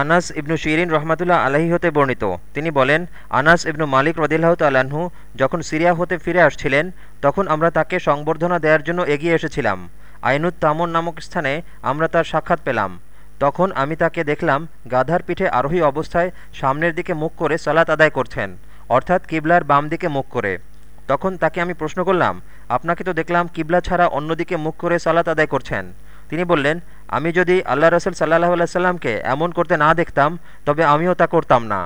আনাস ইবনু শিরিন রহমাতুল্লাহ আলাহি হতে বর্ণিত। তিনি বলেন, আনাস ইবনু মালিক রদিল্লাহ তাল্লাহ্ন যখন সিরিয়া হতে ফিরে আসছিলেন, তখন আমরা তাকে সংবর্ধনা দেওয়ার জন্য এগিয়ে এসেছিলাম। আইনুত তামন নামক স্থানে আমরা তার সাক্ষাৎ পেলাম। তখন আমি তাকে দেখলাম গাধার পিঠে আরোহী অবস্থায় সামনের দিকে মুখ করে সালাত আদায় করছেন, অর্থাৎ কিবলার বাম দিকে মুখ করে। তখন তাকে আমি প্রশ্ন করলাম, আপনাকে তো দেখলাম কিবলা ছাড়া অন্যদিকে মুখ করে সালাত আদায় করছেন? তিনি বললেন আমি যদি আল্লাহ রসুল সাল্লাহ আল্লাহ সাল্লামকে এমন করতে না দেখতাম, তবে আমিও তা করতাম না।